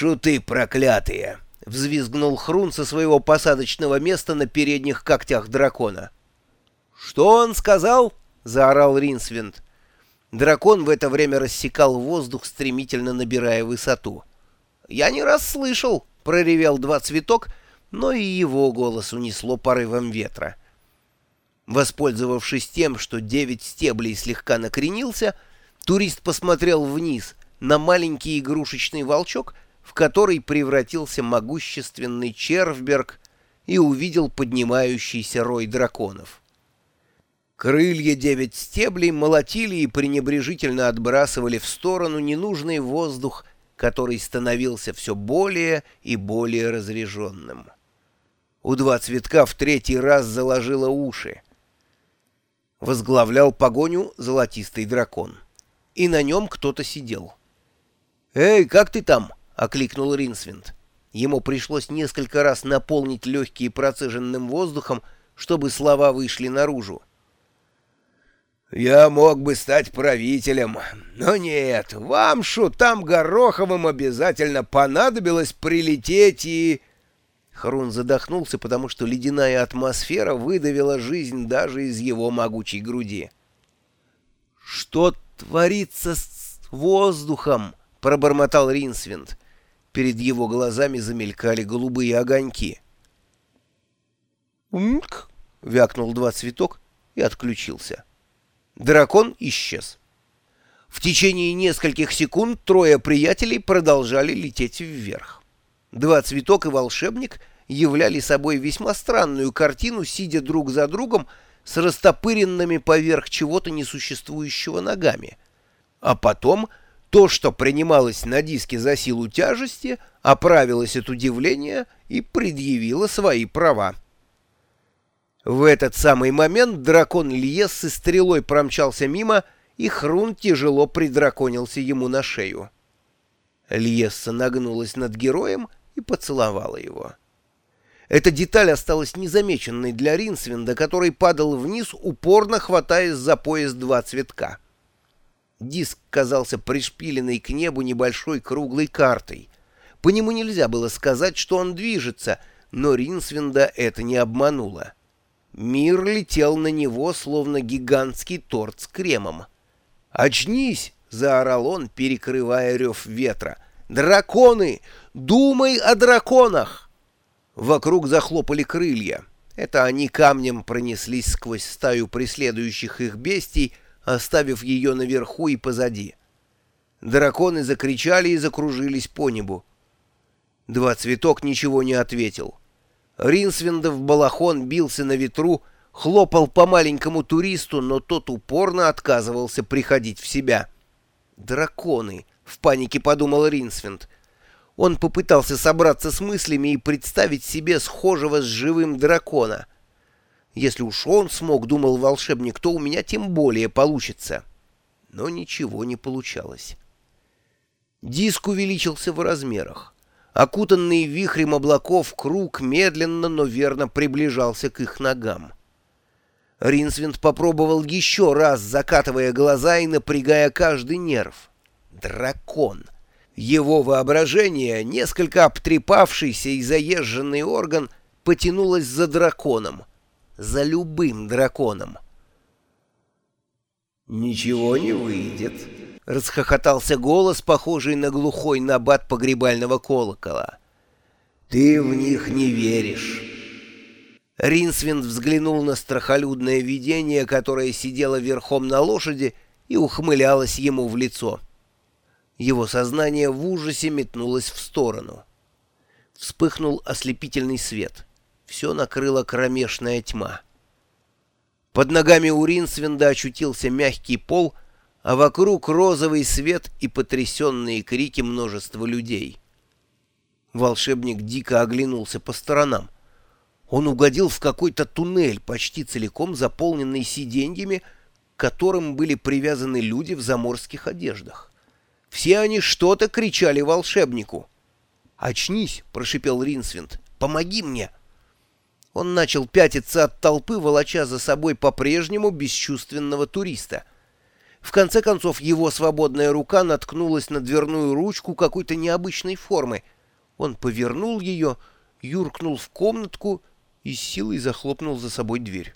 «Шуты проклятые!» — взвизгнул Хрун со своего посадочного места на передних когтях дракона. «Что он сказал?» — заорал Ринсвинд. Дракон в это время рассекал воздух, стремительно набирая высоту. «Я не раз слышал!» — проревел два цветок, но и его голос унесло порывом ветра. Воспользовавшись тем, что девять стеблей слегка накренился, турист посмотрел вниз на маленький игрушечный волчок, в который превратился могущественный Червберг и увидел поднимающийся рой драконов. Крылья девять стеблей молотили и пренебрежительно отбрасывали в сторону ненужный воздух, который становился все более и более разреженным. У два цветка в третий раз заложило уши. Возглавлял погоню золотистый дракон. И на нем кто-то сидел. «Эй, как ты там?» — окликнул Ринсвинд. Ему пришлось несколько раз наполнить легкие процеженным воздухом, чтобы слова вышли наружу. «Я мог бы стать правителем, но нет, вам, шутам Гороховым, обязательно понадобилось прилететь и...» Хрун задохнулся, потому что ледяная атмосфера выдавила жизнь даже из его могучей груди. «Что творится с воздухом?» — пробормотал Ринсвинд. Перед его глазами замелькали голубые огоньки. «Умк!» — вякнул два цветок и отключился. Дракон исчез. В течение нескольких секунд трое приятелей продолжали лететь вверх. Два цветок и волшебник являли собой весьма странную картину, сидя друг за другом с растопыренными поверх чего-то несуществующего ногами. А потом то, что принималось на диске за силу тяжести, оправилось от удивления и предъявило свои права. В этот самый момент дракон Льес со стрелой промчался мимо, и Хрун тяжело придраконился ему на шею. Льесса нагнулась над героем и поцеловала его. Эта деталь осталась незамеченной для Ринсвинда, который падал вниз, упорно хватаясь за пояс два цветка. Диск казался пришпиленной к небу небольшой круглой картой. По нему нельзя было сказать, что он движется, но Ринсвинда это не обмануло. Мир летел на него, словно гигантский торт с кремом. «Очнись!» — заорал он, перекрывая рев ветра. «Драконы! Думай о драконах!» Вокруг захлопали крылья. Это они камнем пронеслись сквозь стаю преследующих их бестий, оставив ее наверху и позади. Драконы закричали и закружились по небу. Два цветок ничего не ответил. Ринсвиндов балахон бился на ветру, хлопал по маленькому туристу, но тот упорно отказывался приходить в себя. «Драконы!» — в панике подумал Ринсвинд. Он попытался собраться с мыслями и представить себе схожего с живым дракона. «Если уж он смог, — думал волшебник, — то у меня тем более получится». Но ничего не получалось. Диск увеличился в размерах. Окутанный вихрем облаков круг медленно, но верно приближался к их ногам. Ринсвинд попробовал еще раз, закатывая глаза и напрягая каждый нерв. Дракон. Его воображение, несколько обтрепавшийся и заезженный орган, потянулось за драконом. За любым драконом. «Ничего не выйдет», расхохотался голос, похожий на глухой набат погребального колокола. «Ты в них не веришь!» Ринсвинд взглянул на страхолюдное видение, которое сидело верхом на лошади и ухмылялось ему в лицо. Его сознание в ужасе метнулось в сторону. Вспыхнул ослепительный свет. Все накрыла кромешная тьма. Под ногами у Ринсвинда очутился мягкий пол — а вокруг розовый свет и потрясенные крики множества людей. Волшебник дико оглянулся по сторонам. Он угодил в какой-то туннель, почти целиком заполненный сиденьями, к которым были привязаны люди в заморских одеждах. Все они что-то кричали волшебнику. «Очнись!» — прошипел Ринсвинд. «Помоги мне!» Он начал пятиться от толпы, волоча за собой по-прежнему бесчувственного туриста — В конце концов, его свободная рука наткнулась на дверную ручку какой-то необычной формы. Он повернул ее, юркнул в комнатку и силой захлопнул за собой дверь.